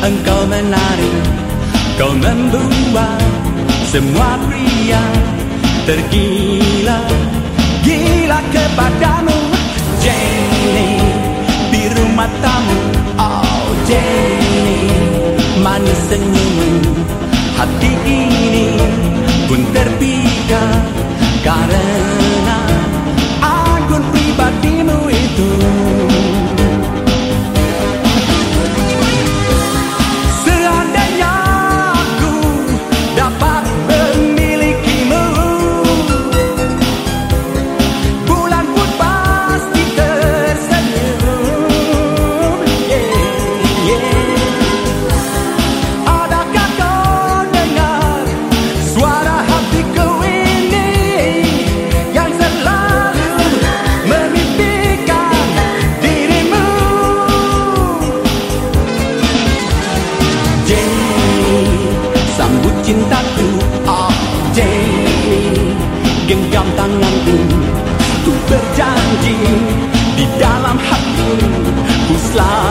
Engkau menarik Kau membuat semua pria. Tergila Gila kepadamu. Jenny Biru matamu Oh Jenny Manis senyummu Hati ini pun terpikat Karena Island.